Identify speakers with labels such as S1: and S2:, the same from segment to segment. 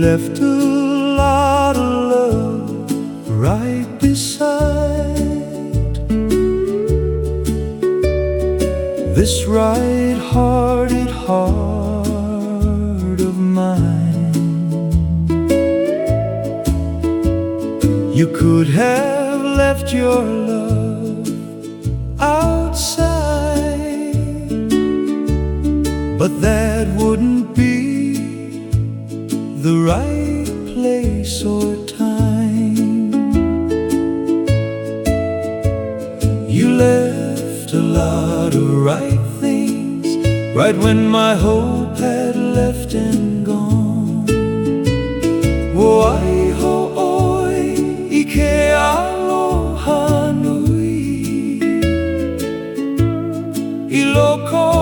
S1: left a lot of love right beside this right-hearted heart of mine. You could have left your love outside, but that wouldn't the right place or time. You left a lot of right things right when my hope had left and gone. Oh, Why ho oi ike aloha nui iloko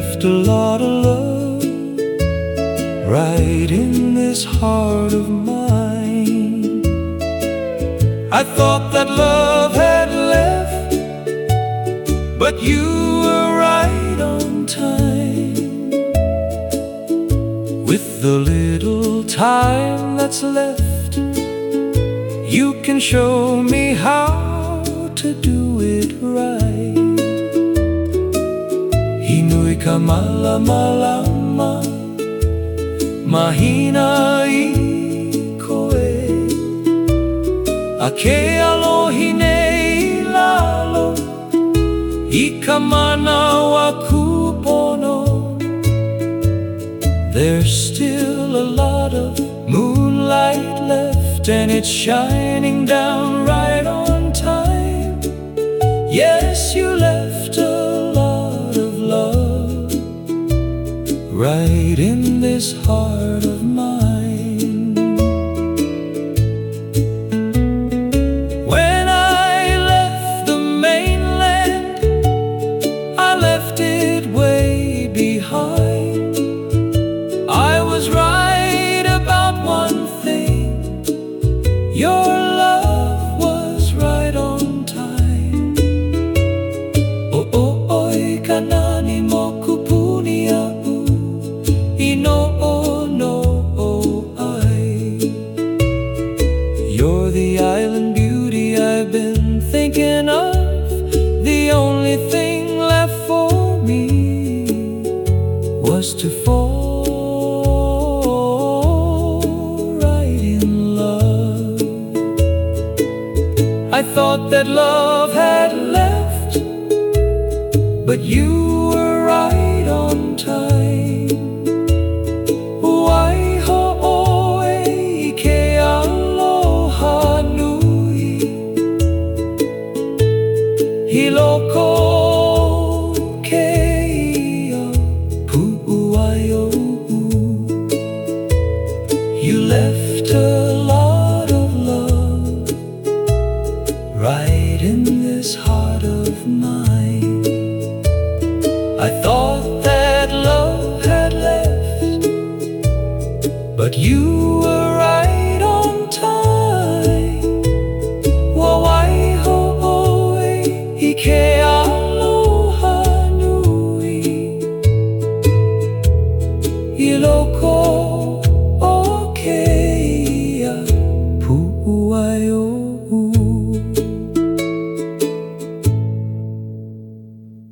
S1: left a lot of love right in this heart of mine. I thought that love had left, but you were right on time. With the little time that's left, you can show me how to do it right. Hinui ka Mahina i koe. Lalo I ka mana wa kupono. There's still a lot of moonlight left And it's shining down right on time. Yes, right in this heart of mine. Thinking of. The only thing left for me was to fall right in love. I thought that love had left, but you were right on time. You left a lot of love right in this heart of mine. I thought that